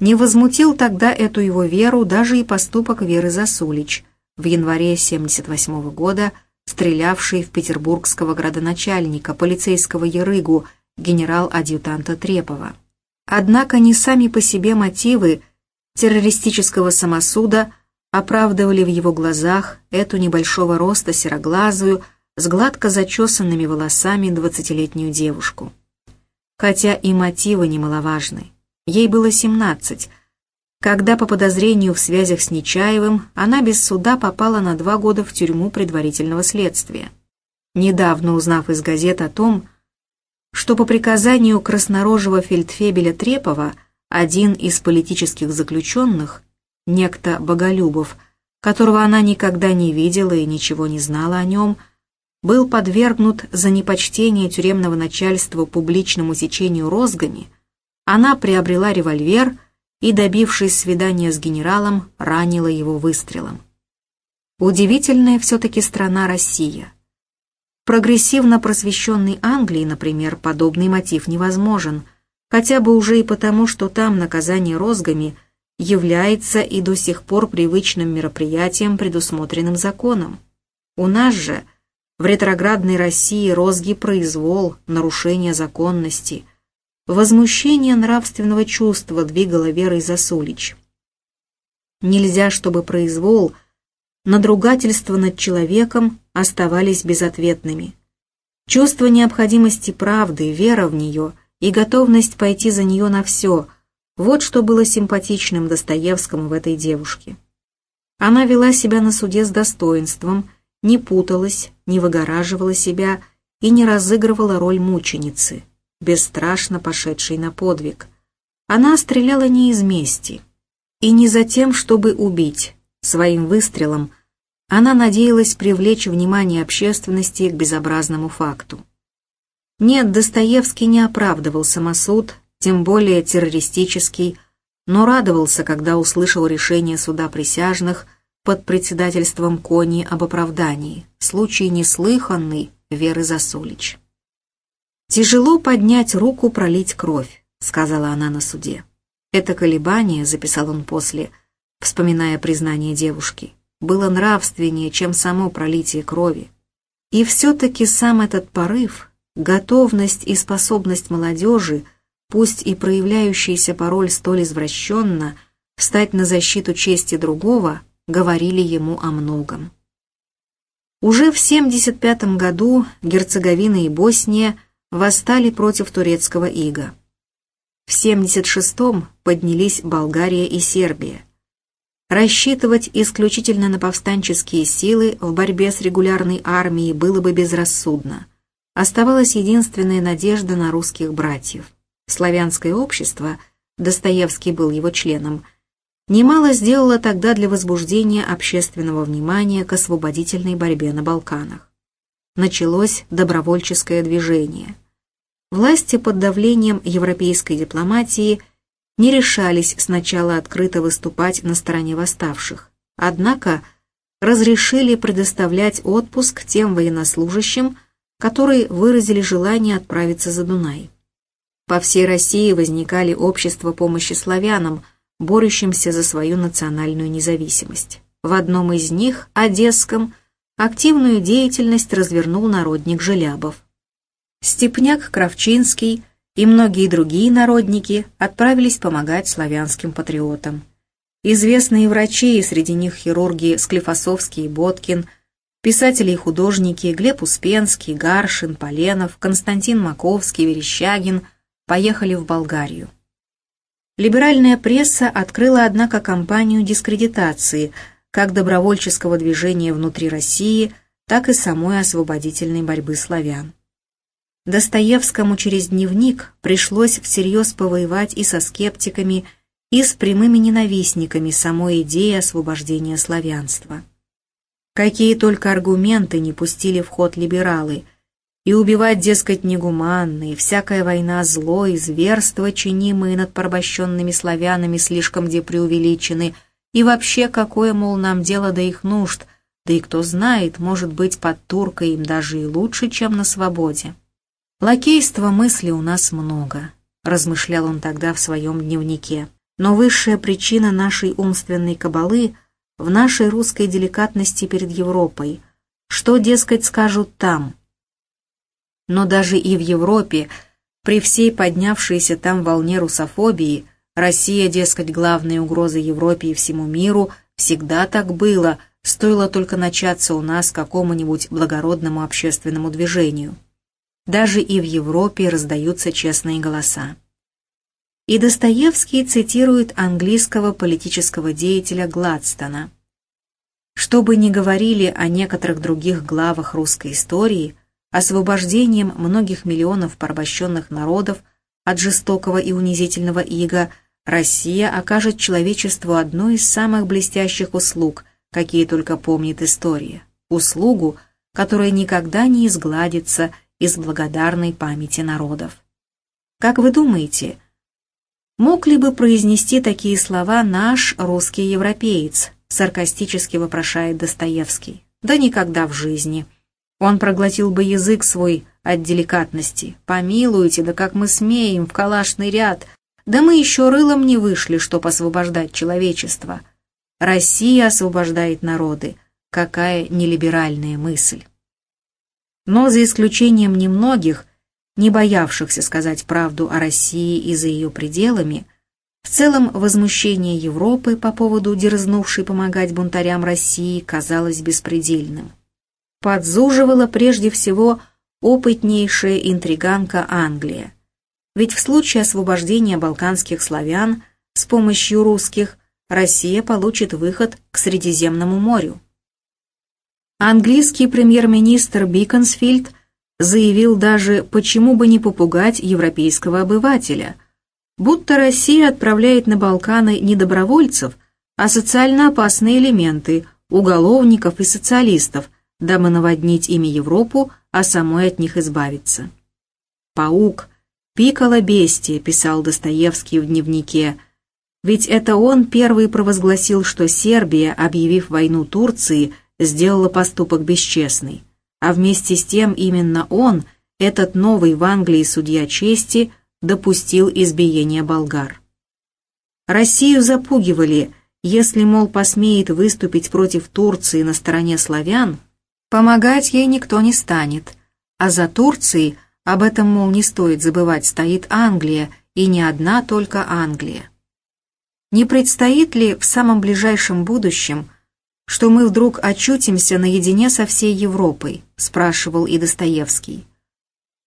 Не возмутил тогда эту его веру даже и поступок Веры Засулич, в январе 78 -го года стрелявший в петербургского градоначальника, полицейского Ярыгу, генерал-адъютанта Трепова. Однако не сами по себе мотивы террористического самосуда оправдывали в его глазах эту небольшого роста сероглазую, с гладко зачесанными волосами двадцатилетнюю девушку. Хотя и мотивы немаловажны. Ей было семнадцать, когда по подозрению в связях с Нечаевым она без суда попала на два года в тюрьму предварительного следствия. Недавно узнав из газет о том, что по приказанию краснорожего фельдфебеля Трепова один из политических заключенных, некто Боголюбов, которого она никогда не видела и ничего не знала о нем, был подвергнут за непочтение тюремного начальства публичному сечению розгами, она приобрела револьвер и, добившись свидания с генералом, ранила его выстрелом. Удивительная все-таки страна Россия. Прогрессивно просвещенной Англии, например, подобный мотив невозможен, хотя бы уже и потому, что там наказание розгами является и до сих пор привычным мероприятием, предусмотренным законом. У нас же, в ретроградной России, розги произвол, нарушение законности, возмущение нравственного чувства двигало Верой Засулич. Нельзя, чтобы произвол, надругательство над человеком оставались безответными. Чувство необходимости правды, вера в нее и готовность пойти за нее на все – вот что было симпатичным Достоевскому в этой девушке. Она вела себя на суде с достоинством, не путалась, не выгораживала себя и не разыгрывала роль мученицы, бесстрашно пошедшей на подвиг. Она стреляла не из мести и не за тем, чтобы убить. Своим выстрелом она надеялась привлечь внимание общественности к безобразному факту. Нет, Достоевский не оправдывал самосуд, тем более террористический, но радовался, когда услышал решение суда присяжных под председательством Кони об оправдании, случай неслыханный Веры Засулич. «Тяжело поднять руку, пролить кровь», — сказала она на суде. Это колебание, записал он после, вспоминая признание девушки, было нравственнее, чем само пролитие крови. И все-таки сам этот порыв, готовность и способность молодежи — пусть и проявляющийся пароль столь извращенно, встать на защиту чести другого, говорили ему о многом. Уже в 75 году Герцеговина и Босния восстали против турецкого ига. В 76-м поднялись Болгария и Сербия. Рассчитывать исключительно на повстанческие силы в борьбе с регулярной армией было бы безрассудно. Оставалась единственная надежда на русских братьев славянское общество, Достоевский был его членом, немало сделало тогда для возбуждения общественного внимания к освободительной борьбе на Балканах. Началось добровольческое движение. Власти под давлением европейской дипломатии не решались сначала открыто выступать на стороне восставших, однако разрешили предоставлять отпуск тем военнослужащим, которые выразили желание отправиться за Дунай. По всей России возникали общества помощи славянам, борющимся за свою национальную независимость. В одном из них, Одесском, активную деятельность развернул народник Желябов. Степняк Кравчинский и многие другие народники отправились помогать славянским патриотам. Известные врачи, среди них хирурги Склифосовский и Боткин, писатели и художники Глеб Успенский, Гаршин, Поленов, Константин Маковский, Верещагин – поехали в Болгарию. Либеральная пресса открыла, однако, кампанию дискредитации как добровольческого движения внутри России, так и самой освободительной борьбы славян. Достоевскому через дневник пришлось всерьез повоевать и со скептиками, и с прямыми ненавистниками самой идеи освобождения славянства. Какие только аргументы не пустили в ход либералы, и убивать, дескать, негуманные, всякая война зло и зверства, чинимые над порабощенными славянами, слишком где преувеличены, и вообще какое, мол, нам дело до их нужд, да и кто знает, может быть, под туркой им даже и лучше, чем на свободе. Лакейства мысли у нас много, размышлял он тогда в своем дневнике, но высшая причина нашей умственной кабалы в нашей русской деликатности перед Европой. Что, дескать, скажут там – но даже и в Европе, при всей поднявшейся там волне русофобии, Россия, дескать, главная угроза Европе и всему миру, всегда так было, стоило только начаться у нас какому-нибудь благородному общественному движению. Даже и в Европе раздаются честные голоса. И Достоевский цитирует английского политического деятеля Гладстона. Что бы ни говорили о некоторых других главах русской истории – освобождением многих миллионов порабощенных народов от жестокого и унизительного ига, Россия окажет человечеству одну из самых блестящих услуг, какие только помнит история. Услугу, которая никогда не изгладится из благодарной памяти народов. Как вы думаете, мог ли бы произнести такие слова наш русский европеец, саркастически вопрошает Достоевский? Да никогда в жизни. Он проглотил бы язык свой от деликатности. «Помилуйте, да как мы смеем, в калашный ряд! Да мы еще рылом не вышли, чтоб освобождать человечество. Россия освобождает народы. Какая нелиберальная мысль!» Но за исключением немногих, не боявшихся сказать правду о России и за ее пределами, в целом возмущение Европы по поводу дерзнувшей помогать бунтарям России казалось беспредельным. Подзуживала прежде всего опытнейшая интриганка Англия. Ведь в случае освобождения балканских славян с помощью русских Россия получит выход к Средиземному морю. Английский премьер-министр Биконсфильд – заявил даже, почему бы не попугать европейского обывателя, будто Россия отправляет на Балканы не добровольцев, а социально опасные элементы, уголовников и социалистов, дабы наводнить ими Европу, а самой от них избавиться. «Паук, пикало бестия», — писал Достоевский в дневнике, ведь это он первый провозгласил, что Сербия, объявив войну Турции, сделала поступок бесчестный а вместе с тем именно он, этот новый в Англии судья чести, допустил избиение болгар. Россию запугивали, если, мол, посмеет выступить против Турции на стороне славян, помогать ей никто не станет, а за Турцией, об этом, мол, не стоит забывать, стоит Англия, и не одна только Англия. Не предстоит ли в самом ближайшем будущем что мы вдруг очутимся наедине со всей Европой?» – спрашивал и Достоевский.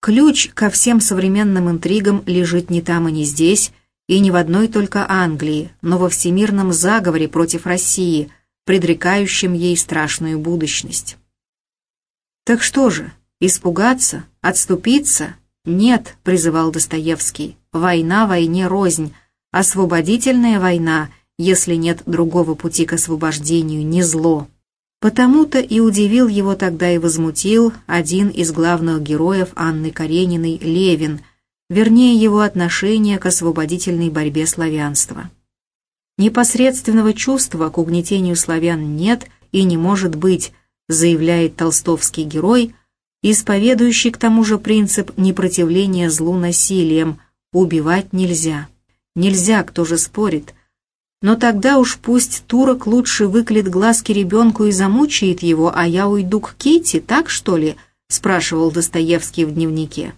Ключ ко всем современным интригам лежит не там и не здесь, и не в одной только Англии, но во всемирном заговоре против России, предрекающем ей страшную будущность. «Так что же, испугаться? Отступиться?» «Нет», — призывал Достоевский, — «война войне рознь, освободительная война — если нет другого пути к освобождению, не зло. Потому-то и удивил его тогда и возмутил один из главных героев Анны Карениной, Левин, вернее его отношение к освободительной борьбе славянства. Непосредственного чувства к угнетению славян нет и не может быть, заявляет толстовский герой, исповедующий к тому же принцип непротивления злу насилием, убивать нельзя. Нельзя, кто же спорит, но тогда уж пусть турок лучше выклит глазки ребенку и замучает его, а я уйду к Кити, так что ли?» — спрашивал Достоевский в дневнике.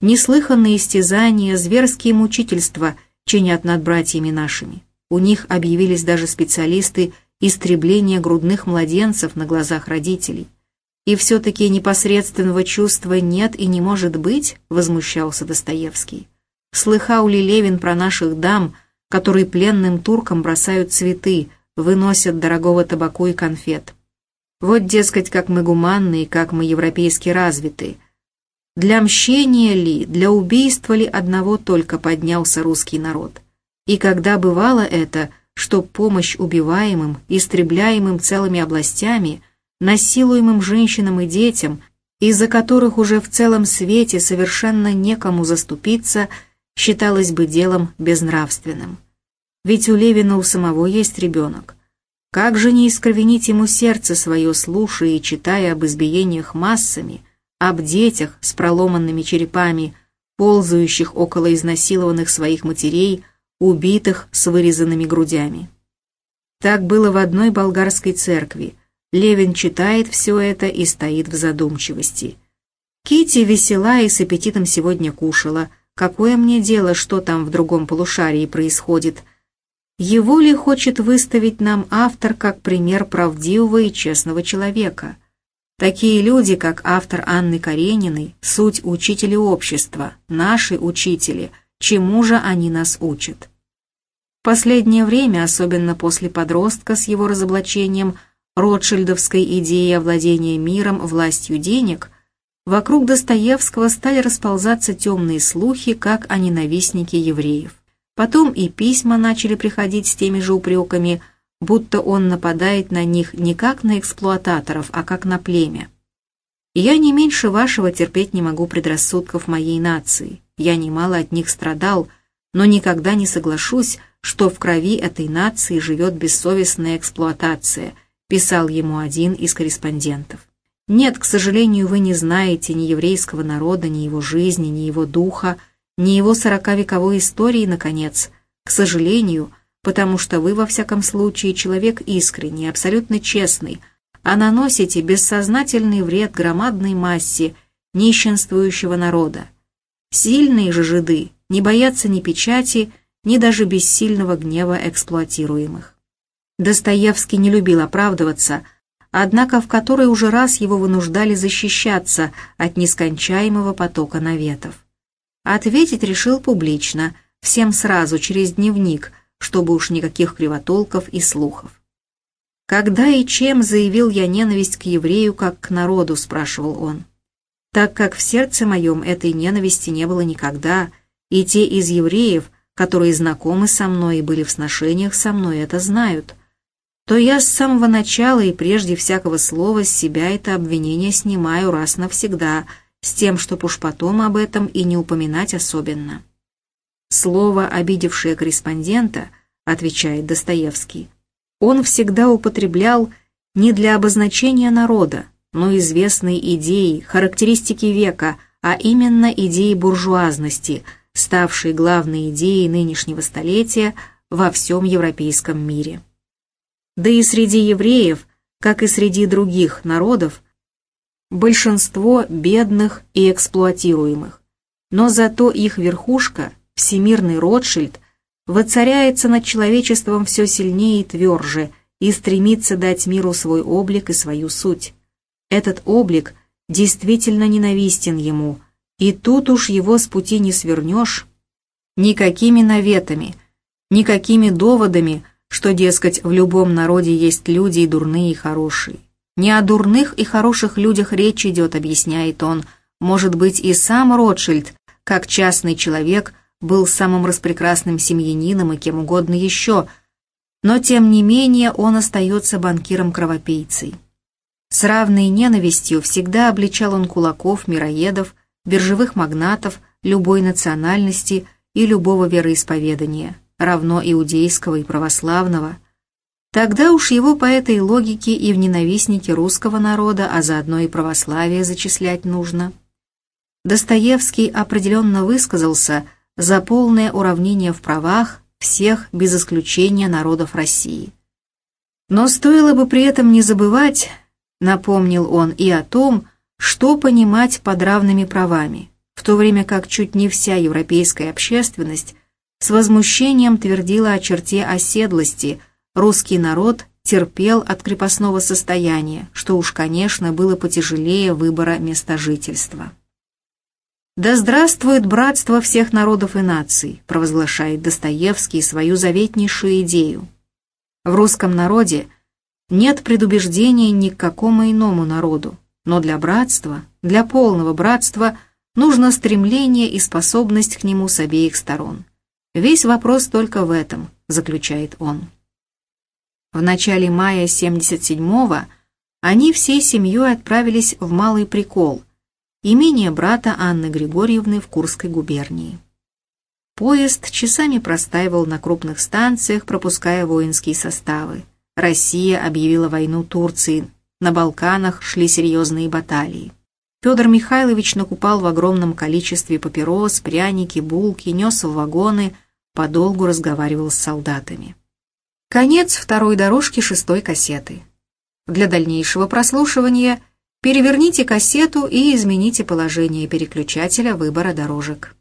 Неслыханные истязания, зверские мучительства чинят над братьями нашими. У них объявились даже специалисты истребления грудных младенцев на глазах родителей. И все-таки непосредственного чувства нет и не может быть, возмущался Достоевский. Слыхал ли Левин про наших дам — которые пленным туркам бросают цветы, выносят дорогого табаку и конфет. Вот, дескать, как мы гуманные, как мы европейски развиты. Для мщения ли, для убийства ли одного только поднялся русский народ? И когда бывало это, что помощь убиваемым, истребляемым целыми областями, насилуемым женщинам и детям, из-за которых уже в целом свете совершенно некому заступиться – считалось бы делом безнравственным. Ведь у Левина у самого есть ребенок. Как же не искровенить ему сердце свое, слушая и читая об избиениях массами, об детях с проломанными черепами, ползающих около изнасилованных своих матерей, убитых с вырезанными грудями. Так было в одной болгарской церкви. Левин читает все это и стоит в задумчивости. Кити весела и с аппетитом сегодня кушала, Какое мне дело, что там в другом полушарии происходит? Его ли хочет выставить нам автор как пример правдивого и честного человека? Такие люди, как автор Анны Карениной, суть учители общества, наши учители, чему же они нас учат? В последнее время, особенно после подростка с его разоблачением Ротшильдовской идеи овладения миром властью денег – Вокруг Достоевского стали расползаться темные слухи, как о ненавистнике евреев. Потом и письма начали приходить с теми же упреками, будто он нападает на них не как на эксплуататоров, а как на племя. Я не меньше вашего терпеть не могу предрассудков моей нации. Я немало от них страдал, но никогда не соглашусь, что в крови этой нации живет бессовестная эксплуатация, писал ему один из корреспондентов. Нет, к сожалению, вы не знаете ни еврейского народа, ни его жизни, ни его духа, ни его сороковековой истории, наконец. К сожалению, потому что вы, во всяком случае, человек искренний, абсолютно честный, а наносите бессознательный вред громадной массе нищенствующего народа. Сильные же жиды не боятся ни печати, ни даже бессильного гнева эксплуатируемых. Достоевский не любил оправдываться, однако в который уже раз его вынуждали защищаться от нескончаемого потока наветов. Ответить решил публично, всем сразу, через дневник, чтобы уж никаких кривотолков и слухов. «Когда и чем заявил я ненависть к еврею, как к народу?» – спрашивал он. «Так как в сердце моем этой ненависти не было никогда, и те из евреев – которые знакомы со мной и были в сношениях со мной, это знают, то я с самого начала и прежде всякого слова с себя это обвинение снимаю раз навсегда, с тем, чтоб уж потом об этом и не упоминать особенно. Слово, обидевшее корреспондента, отвечает Достоевский, он всегда употреблял не для обозначения народа, но известной идеи, характеристики века, а именно идеи буржуазности – ставшей главной идеей нынешнего столетия во всем европейском мире. Да и среди евреев, как и среди других народов, большинство бедных и эксплуатируемых, но зато их верхушка, всемирный Ротшильд, воцаряется над человечеством все сильнее и тверже и стремится дать миру свой облик и свою суть. Этот облик действительно ненавистен ему – и тут уж его с пути не свернешь никакими наветами, никакими доводами, что, дескать, в любом народе есть люди и дурные, и хорошие. Не о дурных и хороших людях речь идет, объясняет он. Может быть, и сам Ротшильд, как частный человек, был самым распрекрасным семьянином и кем угодно еще, но тем не менее он остается банкиром-кровопийцей. С равной ненавистью всегда обличал он кулаков, мироедов, биржевых магнатов любой национальности и любого вероисповедания, равно иудейского и православного, тогда уж его по этой логике и в ненавистники русского народа, а заодно и православие зачислять нужно. Достоевский определенно высказался за полное уравнение в правах всех без исключения народов России. Но стоило бы при этом не забывать, напомнил он и о том, что понимать под равными правами, в то время как чуть не вся европейская общественность с возмущением твердила о черте оседлости, русский народ терпел от крепостного состояния, что уж, конечно, было потяжелее выбора места жительства. «Да здравствует братство всех народов и наций», провозглашает Достоевский свою заветнейшую идею. В русском народе нет предубеждения ни к какому иному народу, но для братства, для полного братства, нужно стремление и способность к нему с обеих сторон. Весь вопрос только в этом, заключает он. В начале мая 77-го они всей семьей отправились в Малый Прикол, имение брата Анны Григорьевны в Курской губернии. Поезд часами простаивал на крупных станциях, пропуская воинские составы. Россия объявила войну Турции, на Балканах шли серьезные баталии. Федор Михайлович накупал в огромном количестве папирос, пряники, булки, нес в вагоны, подолгу разговаривал с солдатами. Конец второй дорожки шестой кассеты. Для дальнейшего прослушивания переверните кассету и измените положение переключателя выбора дорожек.